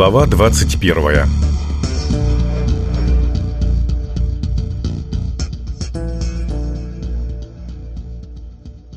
Глава 21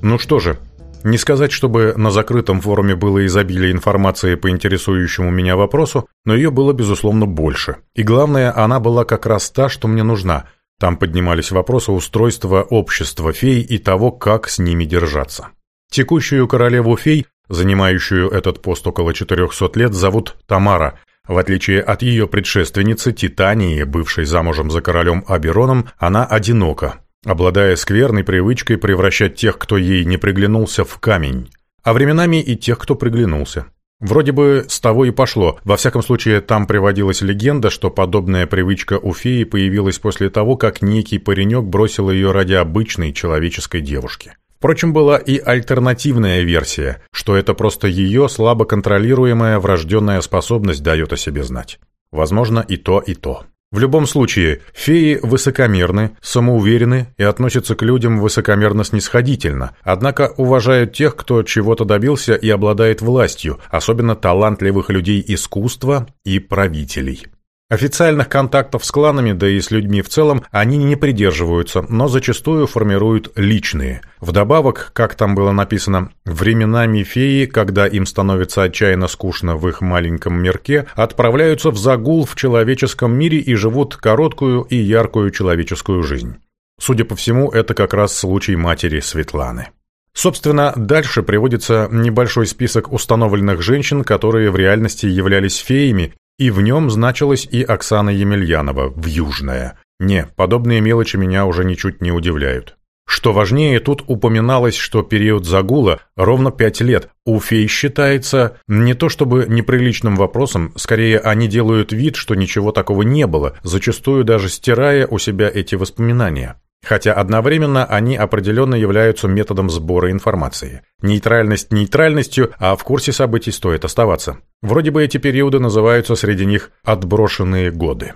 Ну что же, не сказать, чтобы на закрытом форуме было изобилие информации по интересующему меня вопросу, но ее было, безусловно, больше. И главное, она была как раз та, что мне нужна. Там поднимались вопросы устройства общества фей и того, как с ними держаться. Текущую королеву фей Занимающую этот пост около 400 лет зовут Тамара. В отличие от ее предшественницы Титании, бывшей замужем за королем Абероном, она одинока, обладая скверной привычкой превращать тех, кто ей не приглянулся, в камень, а временами и тех, кто приглянулся. Вроде бы с того и пошло. Во всяком случае, там приводилась легенда, что подобная привычка у феи появилась после того, как некий паренек бросил ее ради обычной человеческой девушки. Впрочем, была и альтернативная версия, что это просто ее слабо контролируемая врожденная способность дает о себе знать. Возможно, и то, и то. В любом случае, феи высокомерны, самоуверены и относятся к людям высокомерно-снисходительно, однако уважают тех, кто чего-то добился и обладает властью, особенно талантливых людей искусства и правителей. Официальных контактов с кланами, да и с людьми в целом, они не придерживаются, но зачастую формируют личные. Вдобавок, как там было написано, временами феи, когда им становится отчаянно скучно в их маленьком мирке, отправляются в загул в человеческом мире и живут короткую и яркую человеческую жизнь. Судя по всему, это как раз случай матери Светланы. Собственно, дальше приводится небольшой список установленных женщин, которые в реальности являлись феями и в нем значилась и Оксана Емельянова, в Южная. Не, подобные мелочи меня уже ничуть не удивляют. Что важнее, тут упоминалось, что период загула ровно 5 лет. У фей считается не то чтобы неприличным вопросом, скорее они делают вид, что ничего такого не было, зачастую даже стирая у себя эти воспоминания. Хотя одновременно они определенно являются методом сбора информации. Нейтральность нейтральностью, а в курсе событий стоит оставаться. Вроде бы эти периоды называются среди них «отброшенные годы».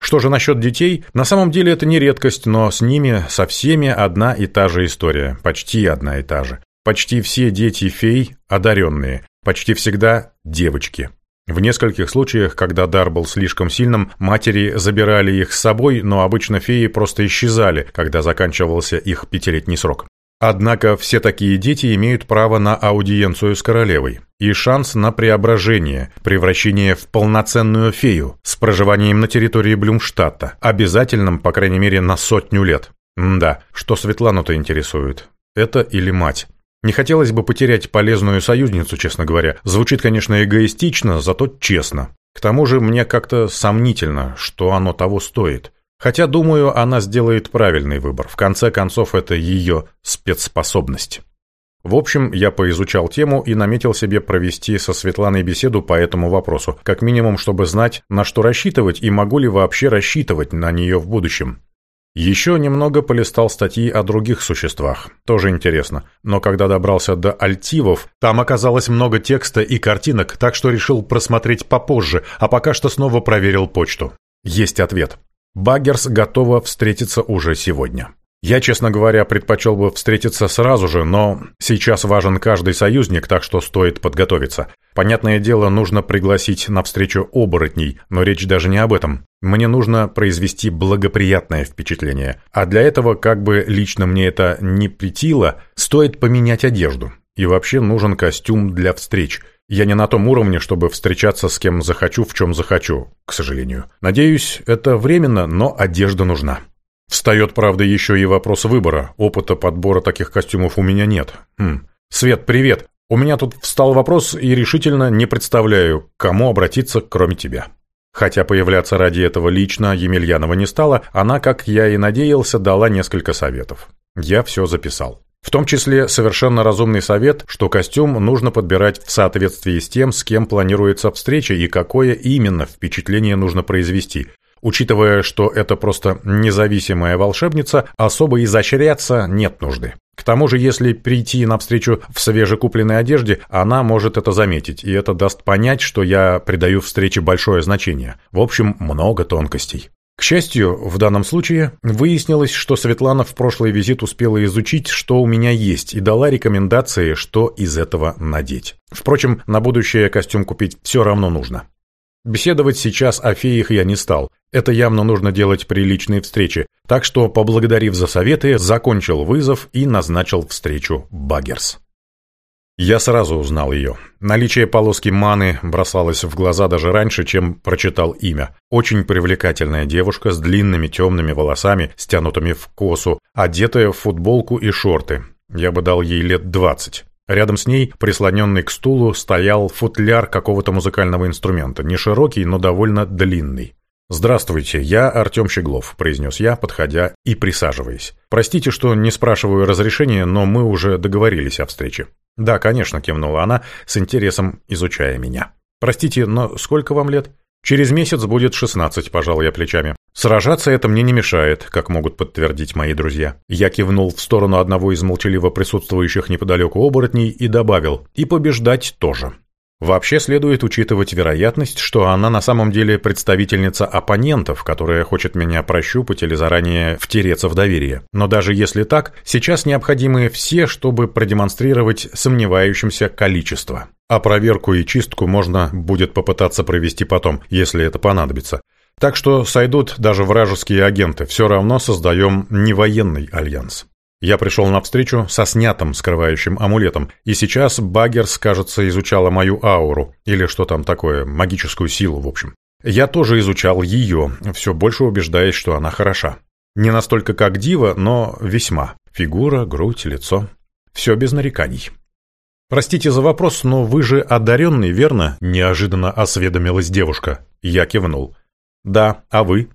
Что же насчет детей? На самом деле это не редкость, но с ними, со всеми одна и та же история, почти одна и та же. Почти все дети фей одаренные, почти всегда девочки. В нескольких случаях, когда дар был слишком сильным, матери забирали их с собой, но обычно феи просто исчезали, когда заканчивался их пятилетний срок. Однако все такие дети имеют право на аудиенцию с королевой и шанс на преображение, превращение в полноценную фею с проживанием на территории Блюмштадта, обязательным, по крайней мере, на сотню лет. Да, что Светлану-то интересует? Это или мать? Не хотелось бы потерять полезную союзницу, честно говоря. Звучит, конечно, эгоистично, зато честно. К тому же мне как-то сомнительно, что оно того стоит. Хотя, думаю, она сделает правильный выбор. В конце концов, это ее спецспособность. В общем, я поизучал тему и наметил себе провести со Светланой беседу по этому вопросу, как минимум, чтобы знать, на что рассчитывать и могу ли вообще рассчитывать на нее в будущем. Еще немного полистал статьи о других существах, тоже интересно, но когда добрался до альтивов, там оказалось много текста и картинок, так что решил просмотреть попозже, а пока что снова проверил почту. Есть ответ. Баггерс готова встретиться уже сегодня. Я, честно говоря, предпочел бы встретиться сразу же, но сейчас важен каждый союзник, так что стоит подготовиться. Понятное дело, нужно пригласить на встречу оборотней, но речь даже не об этом. Мне нужно произвести благоприятное впечатление. А для этого, как бы лично мне это не претило, стоит поменять одежду. И вообще нужен костюм для встреч – я не на том уровне, чтобы встречаться с кем захочу, в чем захочу, к сожалению. Надеюсь, это временно, но одежда нужна. Встает, правда, еще и вопрос выбора. Опыта подбора таких костюмов у меня нет. Хм. Свет, привет. У меня тут встал вопрос и решительно не представляю, к кому обратиться, кроме тебя. Хотя появляться ради этого лично Емельянова не стала, она, как я и надеялся, дала несколько советов. Я все записал. В том числе совершенно разумный совет, что костюм нужно подбирать в соответствии с тем, с кем планируется встреча и какое именно впечатление нужно произвести. Учитывая, что это просто независимая волшебница, особо изощряться нет нужды. К тому же, если прийти навстречу в свежекупленной одежде, она может это заметить, и это даст понять, что я придаю встрече большое значение. В общем, много тонкостей. К счастью, в данном случае выяснилось, что Светлана в прошлый визит успела изучить, что у меня есть, и дала рекомендации, что из этого надеть. Впрочем, на будущее костюм купить все равно нужно. Беседовать сейчас о феях я не стал. Это явно нужно делать при личной встрече. Так что, поблагодарив за советы, закончил вызов и назначил встречу Баггерс. Я сразу узнал ее. Наличие полоски маны бросалось в глаза даже раньше, чем прочитал имя. Очень привлекательная девушка с длинными темными волосами, стянутыми в косу, одетая в футболку и шорты. Я бы дал ей лет двадцать. Рядом с ней, прислоненный к стулу, стоял футляр какого-то музыкального инструмента, не широкий, но довольно длинный. «Здравствуйте, я Артем Щеглов», – произнес я, подходя и присаживаясь. «Простите, что не спрашиваю разрешения, но мы уже договорились о встрече». «Да, конечно», – кивнула она, с интересом изучая меня. «Простите, но сколько вам лет?» «Через месяц будет 16, пожал я плечами. Сражаться это мне не мешает, как могут подтвердить мои друзья. Я кивнул в сторону одного из молчаливо присутствующих неподалеку оборотней и добавил «и побеждать тоже». Вообще следует учитывать вероятность, что она на самом деле представительница оппонентов, которая хочет меня прощупать или заранее втереться в доверие. Но даже если так, сейчас необходимы все, чтобы продемонстрировать сомневающимся количество. А проверку и чистку можно будет попытаться провести потом, если это понадобится. Так что сойдут даже вражеские агенты, все равно создаем не военный альянс. Я пришел навстречу со снятым скрывающим амулетом, и сейчас Баггерс, кажется, изучала мою ауру, или что там такое, магическую силу, в общем. Я тоже изучал ее, все больше убеждаясь, что она хороша. Не настолько как дива, но весьма. Фигура, грудь, лицо. Все без нареканий. «Простите за вопрос, но вы же одаренный, верно?» – неожиданно осведомилась девушка. Я кивнул. «Да, а вы?»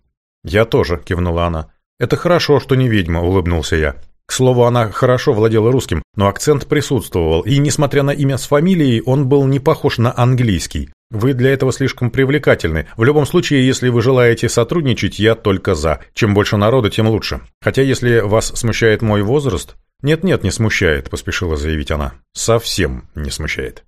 «Я тоже», – кивнула она. «Это хорошо, что не ведьма», – улыбнулся я. К слову, она хорошо владела русским, но акцент присутствовал, и, несмотря на имя с фамилией, он был не похож на английский. Вы для этого слишком привлекательны. В любом случае, если вы желаете сотрудничать, я только за. Чем больше народа, тем лучше. Хотя, если вас смущает мой возраст... «Нет-нет, не смущает», — поспешила заявить она. «Совсем не смущает».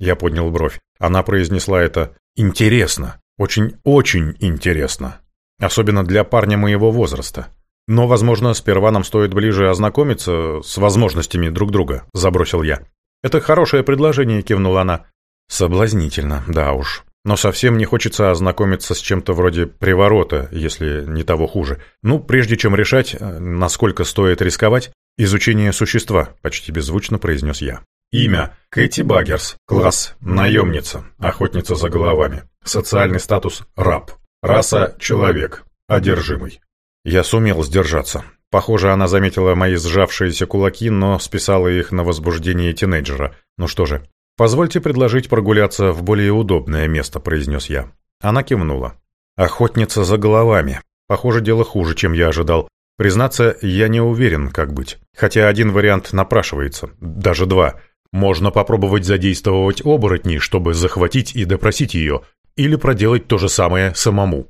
Я поднял бровь. Она произнесла это «интересно». Очень-очень интересно. Особенно для парня моего возраста. Но, возможно, сперва нам стоит ближе ознакомиться с возможностями друг друга», — забросил я. «Это хорошее предложение», — кивнула она. «Соблазнительно, да уж. Но совсем не хочется ознакомиться с чем-то вроде приворота, если не того хуже. Ну, прежде чем решать, э, насколько стоит рисковать, изучение существа», — почти беззвучно произнес я. Имя – Кэти Баггерс. Класс – наемница, охотница за головами. Социальный статус – раб. Раса – человек, одержимый. Я сумел сдержаться. Похоже, она заметила мои сжавшиеся кулаки, но списала их на возбуждение тинейджера. Ну что же, «Позвольте предложить прогуляться в более удобное место», — произнес я. Она кивнула. «Охотница за головами. Похоже, дело хуже, чем я ожидал. Признаться, я не уверен, как быть. Хотя один вариант напрашивается. Даже два. Можно попробовать задействовать оборотней, чтобы захватить и допросить ее. Или проделать то же самое самому.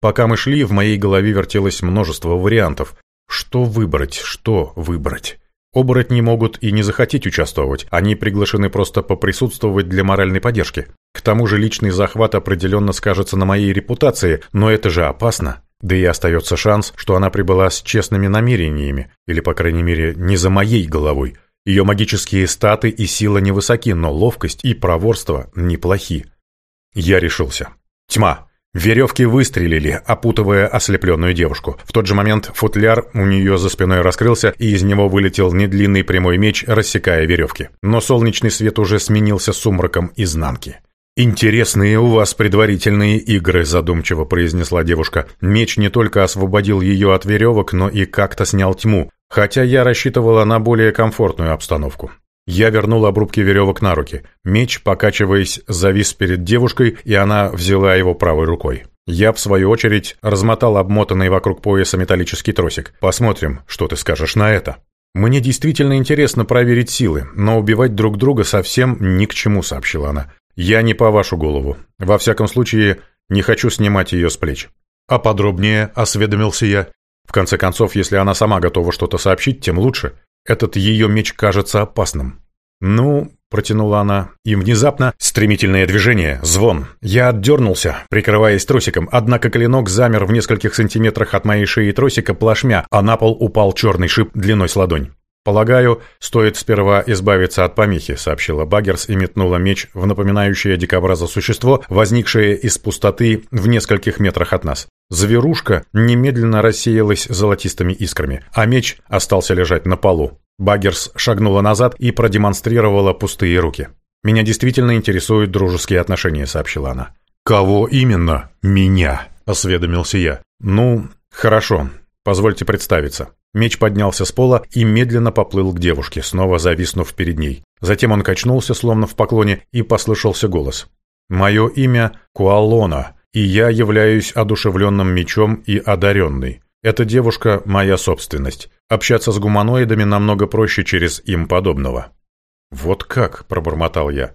Пока мы шли, в моей голове вертелось множество вариантов. Что выбрать, что выбрать? Оборотни могут и не захотеть участвовать, они приглашены просто поприсутствовать для моральной поддержки. К тому же личный захват определенно скажется на моей репутации, но это же опасно. Да и остается шанс, что она прибыла с честными намерениями, или, по крайней мере, не за моей головой. Ее магические статы и сила невысоки, но ловкость и проворство неплохи. Я решился. Тьма. Веревки выстрелили, опутывая ослепленную девушку. В тот же момент футляр у нее за спиной раскрылся, и из него вылетел недлинный прямой меч, рассекая веревки. Но солнечный свет уже сменился сумраком изнанки. «Интересные у вас предварительные игры», – задумчиво произнесла девушка. «Меч не только освободил ее от веревок, но и как-то снял тьму, хотя я рассчитывала на более комфортную обстановку. Я вернул обрубки веревок на руки. Меч, покачиваясь, завис перед девушкой, и она взяла его правой рукой. Я, в свою очередь, размотал обмотанный вокруг пояса металлический тросик. Посмотрим, что ты скажешь на это. «Мне действительно интересно проверить силы, но убивать друг друга совсем ни к чему», — сообщила она. «Я не по вашу голову. Во всяком случае, не хочу снимать ее с плеч». «А подробнее», — осведомился я. «В конце концов, если она сама готова что-то сообщить, тем лучше». Этот ее меч кажется опасным. «Ну...» — протянула она. И внезапно стремительное движение, звон. Я отдернулся, прикрываясь тросиком, однако клинок замер в нескольких сантиметрах от моей шеи тросика плашмя, а на пол упал черный шип длиной с ладонь. «Полагаю, стоит сперва избавиться от помехи», — сообщила Баггерс и метнула меч в напоминающее дикобраза существо, возникшее из пустоты в нескольких метрах от нас. Зверушка немедленно рассеялась золотистыми искрами, а меч остался лежать на полу. Баггерс шагнула назад и продемонстрировала пустые руки. «Меня действительно интересуют дружеские отношения», — сообщила она. «Кого именно? Меня?» — осведомился я. «Ну, хорошо. Позвольте представиться. Меч поднялся с пола и медленно поплыл к девушке, снова зависнув перед ней. Затем он качнулся, словно в поклоне, и послышался голос. «Мое имя Куалона, и я являюсь одушевленным мечом и одаренный. Эта девушка – моя собственность. Общаться с гуманоидами намного проще через им подобного». «Вот как?» – пробормотал я.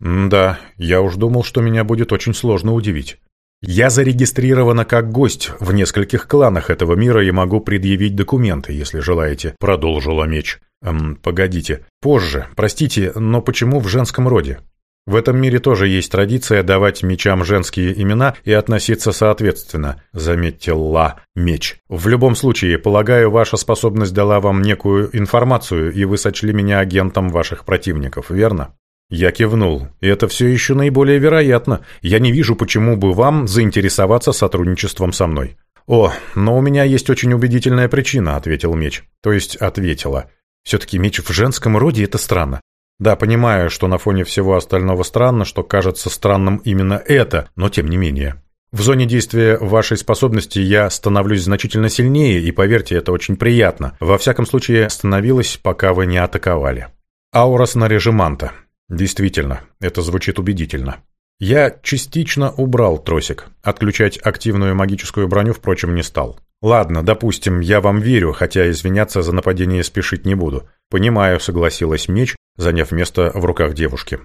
«Да, я уж думал, что меня будет очень сложно удивить». Я зарегистрирована как гость в нескольких кланах этого мира и могу предъявить документы, если желаете», — продолжила меч. «Эм, погодите. Позже. Простите, но почему в женском роде?» В этом мире тоже есть традиция давать мечам женские имена и относиться соответственно, заметила меч. В любом случае, полагаю, ваша способность дала вам некую информацию, и вы сочли меня агентом ваших противников, верно? Я кивнул. «Это все еще наиболее вероятно. Я не вижу, почему бы вам заинтересоваться сотрудничеством со мной». «О, но у меня есть очень убедительная причина», — ответил Меч. То есть ответила. «Все-таки Меч в женском роде — это странно. Да, понимаю, что на фоне всего остального странно, что кажется странным именно это, но тем не менее. В зоне действия вашей способности я становлюсь значительно сильнее, и поверьте, это очень приятно. Во всяком случае, становилось, пока вы не атаковали. Аура снаряжеманта. Действительно, это звучит убедительно. Я частично убрал тросик. Отключать активную магическую броню, впрочем, не стал. Ладно, допустим, я вам верю, хотя извиняться за нападение спешить не буду. Понимаю, согласилась меч, заняв место в руках девушки.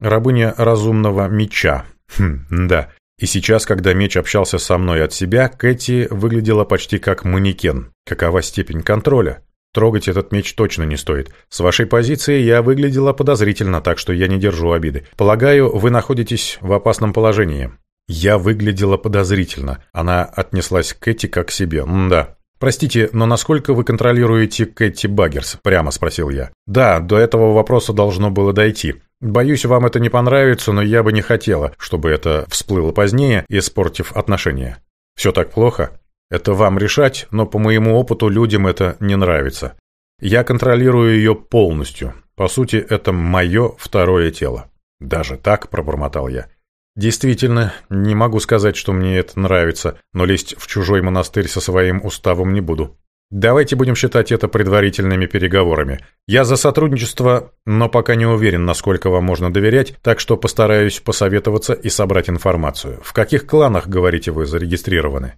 Рабыня разумного меча. Хм, да. И сейчас, когда меч общался со мной от себя, Кэти выглядела почти как манекен. Какова степень контроля? Трогать этот меч точно не стоит. С вашей позиции я выглядела подозрительно, так что я не держу обиды. Полагаю, вы находитесь в опасном положении». «Я выглядела подозрительно». Она отнеслась к Кэти как к себе. «Мда». «Простите, но насколько вы контролируете Кэти Баггерс?» – прямо спросил я. «Да, до этого вопроса должно было дойти. Боюсь, вам это не понравится, но я бы не хотела, чтобы это всплыло позднее, испортив отношения». «Все так плохо?» Это вам решать, но по моему опыту людям это не нравится. Я контролирую ее полностью. По сути, это мое второе тело. Даже так, пробормотал я. Действительно, не могу сказать, что мне это нравится, но лезть в чужой монастырь со своим уставом не буду. Давайте будем считать это предварительными переговорами. Я за сотрудничество, но пока не уверен, насколько вам можно доверять, так что постараюсь посоветоваться и собрать информацию. В каких кланах, говорите, вы зарегистрированы?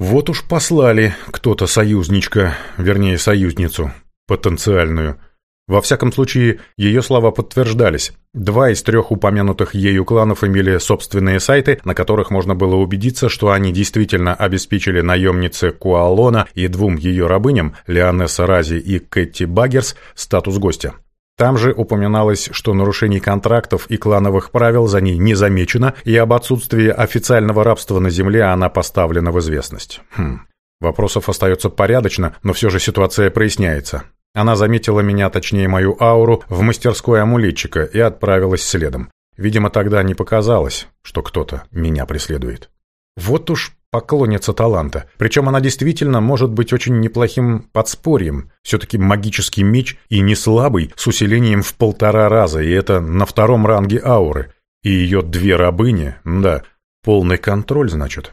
Вот уж послали кто-то союзничка, вернее союзницу, потенциальную. Во всяком случае, ее слова подтверждались. Два из трех упомянутых ею кланов имели собственные сайты, на которых можно было убедиться, что они действительно обеспечили наемнице Куалона и двум ее рабыням, Леонесса Рази и Кэти Баггерс, статус гостя. Там же упоминалось, что нарушений контрактов и клановых правил за ней не замечено, и об отсутствии официального рабства на земле она поставлена в известность. Хм. Вопросов остается порядочно, но все же ситуация проясняется. Она заметила меня, точнее мою ауру, в мастерской амулетчика и отправилась следом. Видимо, тогда не показалось, что кто-то меня преследует. Вот уж поклонница таланта. Причем она действительно может быть очень неплохим подспорьем. Все-таки магический меч и не слабый, с усилением в полтора раза, и это на втором ранге ауры. И ее две рабыни, да, полный контроль, значит.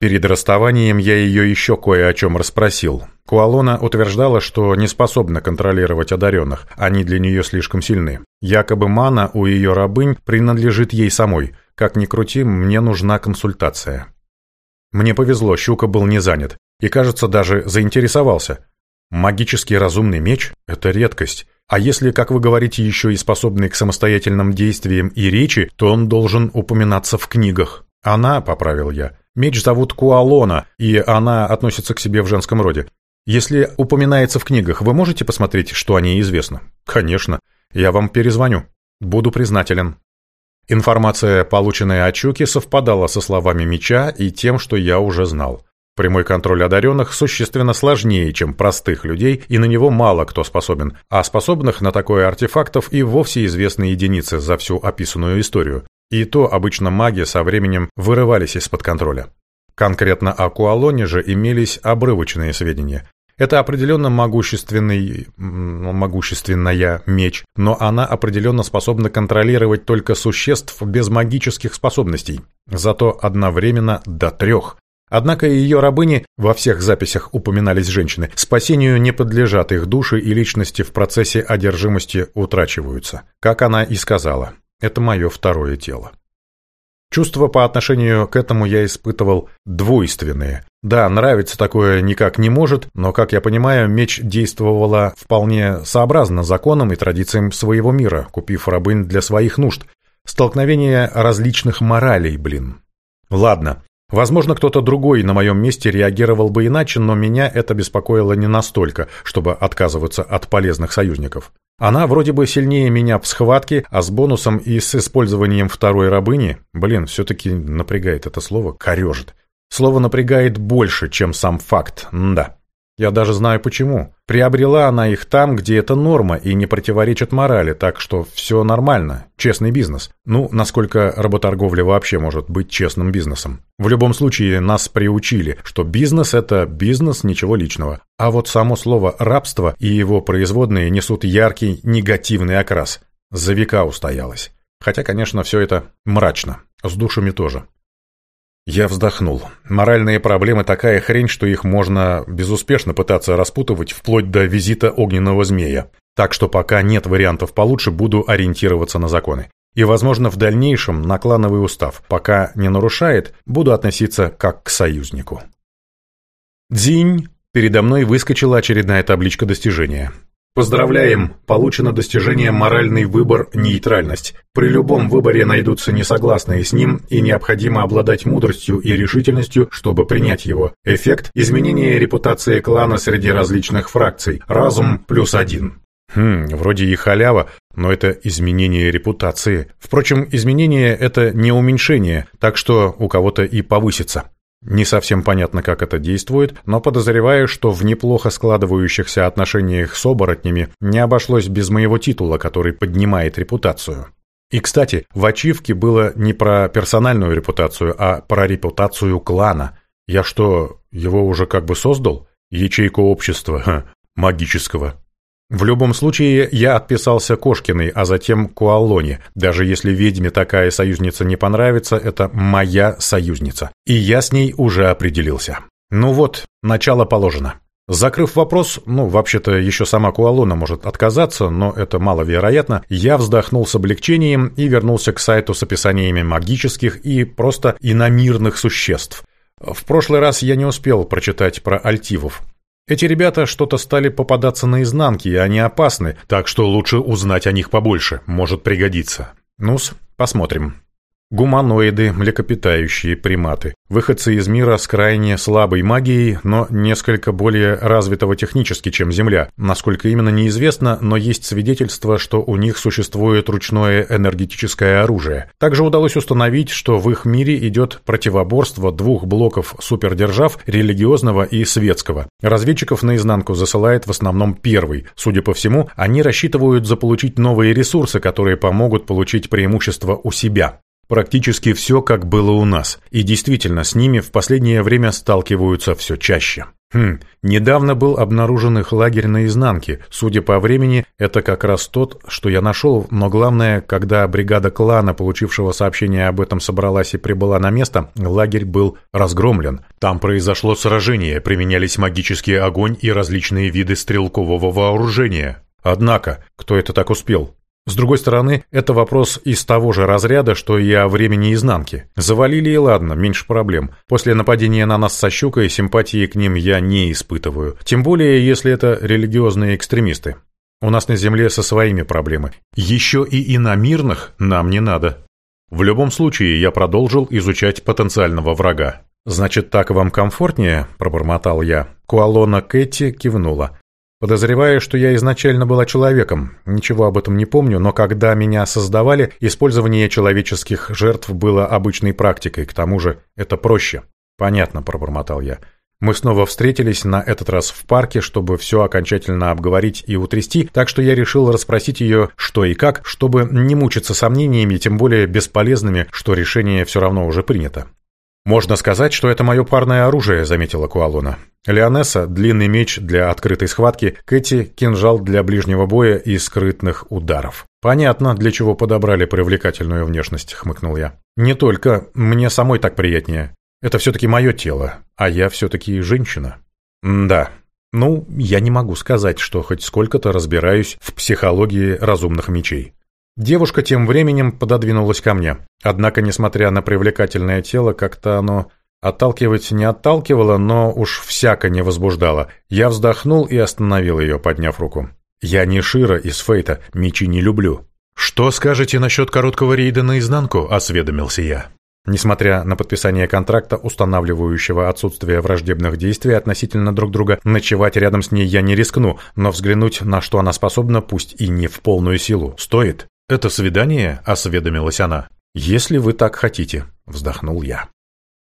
Перед расставанием я ее еще кое о чем расспросил. Куалона утверждала, что не способна контролировать одаренных, они для нее слишком сильны. Якобы мана у ее рабынь принадлежит ей самой. Как ни крути, мне нужна консультация. Мне повезло, Щука был не занят и, кажется, даже заинтересовался. Магический разумный меч — это редкость. А если, как вы говорите, еще и способный к самостоятельным действиям и речи, то он должен упоминаться в книгах. «Она», — поправил я, — «меч зовут Куалона, и она относится к себе в женском роде. Если упоминается в книгах, вы можете посмотреть, что о ней известно?» «Конечно. Я вам перезвоню. Буду признателен». Информация, полученная от Чуки, совпадала со словами Меча и тем, что я уже знал. Прямой контроль одаренных существенно сложнее, чем простых людей, и на него мало кто способен, а способных на такое артефактов и вовсе известны единицы за всю описанную историю. И то обычно маги со временем вырывались из-под контроля. Конкретно о Куалоне же имелись обрывочные сведения. Это определенно могущественный, ну, могущественная меч, но она определенно способна контролировать только существ без магических способностей, зато одновременно до трех. Однако ее рабыни, во всех записях упоминались женщины, спасению не подлежат, их души и личности в процессе одержимости утрачиваются. Как она и сказала, это мое второе тело. Чувства по отношению к этому я испытывал двойственные. Да, нравится такое никак не может, но, как я понимаю, меч действовала вполне сообразно законам и традициям своего мира, купив рабынь для своих нужд. Столкновение различных моралей, блин. Ладно, Возможно, кто-то другой на моем месте реагировал бы иначе, но меня это беспокоило не настолько, чтобы отказываться от полезных союзников. Она вроде бы сильнее меня в схватке, а с бонусом и с использованием второй рабыни, блин, все-таки напрягает это слово, корежит. Слово напрягает больше, чем сам факт, да. Я даже знаю почему. Приобрела она их там, где это норма и не противоречит морали, так что все нормально, честный бизнес. Ну, насколько работорговля вообще может быть честным бизнесом. В любом случае, нас приучили, что бизнес – это бизнес, ничего личного. А вот само слово «рабство» и его производные несут яркий негативный окрас. За века устоялось. Хотя, конечно, все это мрачно. С душами тоже. Я вздохнул. Моральные проблемы такая хрень, что их можно безуспешно пытаться распутывать вплоть до визита огненного змея. Так что пока нет вариантов получше, буду ориентироваться на законы. И, возможно, в дальнейшем на клановый устав, пока не нарушает, буду относиться как к союзнику. Дзинь! Передо мной выскочила очередная табличка достижения. Поздравляем! Получено достижение «Моральный выбор – нейтральность». При любом выборе найдутся несогласные с ним, и необходимо обладать мудростью и решительностью, чтобы принять его. Эффект – изменение репутации клана среди различных фракций. Разум плюс один. Хм, вроде и халява, но это изменение репутации. Впрочем, изменение – это не уменьшение, так что у кого-то и повысится. Не совсем понятно, как это действует, но подозреваю, что в неплохо складывающихся отношениях с оборотнями не обошлось без моего титула, который поднимает репутацию. И, кстати, в ачивке было не про персональную репутацию, а про репутацию клана. Я что, его уже как бы создал? Ячейку общества, ха, магического. В любом случае, я отписался Кошкиной, а затем Куалоне. Даже если ведьме такая союзница не понравится, это моя союзница. И я с ней уже определился. Ну вот, начало положено. Закрыв вопрос, ну, вообще-то еще сама Куалона может отказаться, но это маловероятно, я вздохнул с облегчением и вернулся к сайту с описаниями магических и просто иномирных существ. В прошлый раз я не успел прочитать про альтивов. Эти ребята что-то стали попадаться наизнанке, и они опасны, так что лучше узнать о них побольше, может пригодиться. Нус, посмотрим. Гуманоиды, млекопитающие приматы, выходцы из мира с крайне слабой магией, но несколько более развитого технически, чем Земля. Насколько именно неизвестно, но есть свидетельство, что у них существует ручное энергетическое оружие. Также удалось установить, что в их мире идет противоборство двух блоков супердержав – религиозного и светского. Разведчиков наизнанку засылает в основном первый. Судя по всему, они рассчитывают заполучить новые ресурсы, которые помогут получить преимущество у себя. Практически все, как было у нас, и действительно, с ними в последнее время сталкиваются все чаще. Хм, недавно был обнаружен их лагерь на изнанке. Судя по времени, это как раз тот, что я нашел, но главное, когда бригада клана, получившего сообщение об этом, собралась и прибыла на место, лагерь был разгромлен. Там произошло сражение, применялись магический огонь и различные виды стрелкового вооружения. Однако, кто это так успел? С другой стороны, это вопрос из того же разряда, что и о времени изнанки. Завалили и ладно, меньше проблем. После нападения на нас со щукой симпатии к ним я не испытываю. Тем более, если это религиозные экстремисты. У нас на Земле со своими проблемы. Еще и иномирных нам не надо. В любом случае, я продолжил изучать потенциального врага. «Значит, так вам комфортнее?» – пробормотал я. Куалона Кэти кивнула. Подозреваю, что я изначально была человеком. Ничего об этом не помню, но когда меня создавали, использование человеческих жертв было обычной практикой. К тому же это проще. Понятно, пробормотал я. Мы снова встретились, на этот раз в парке, чтобы все окончательно обговорить и утрясти, так что я решил расспросить ее, что и как, чтобы не мучиться сомнениями, тем более бесполезными, что решение все равно уже принято. «Можно сказать, что это мое парное оружие», — заметила Куалона. Леонесса – длинный меч для открытой схватки, Кэти – кинжал для ближнего боя и скрытных ударов. «Понятно, для чего подобрали привлекательную внешность», – хмыкнул я. «Не только. Мне самой так приятнее. Это все-таки мое тело, а я все-таки женщина». М «Да. Ну, я не могу сказать, что хоть сколько-то разбираюсь в психологии разумных мечей». Девушка тем временем пододвинулась ко мне. Однако, несмотря на привлекательное тело, как-то оно Отталкивать не отталкивала, но уж всяко не возбуждала. Я вздохнул и остановил ее, подняв руку. «Я не Шира из Фейта, мечи не люблю». «Что скажете насчет короткого рейда наизнанку?» – осведомился я. Несмотря на подписание контракта, устанавливающего отсутствие враждебных действий относительно друг друга, ночевать рядом с ней я не рискну, но взглянуть, на что она способна, пусть и не в полную силу, стоит. «Это свидание?» – осведомилась она. «Если вы так хотите», – вздохнул я.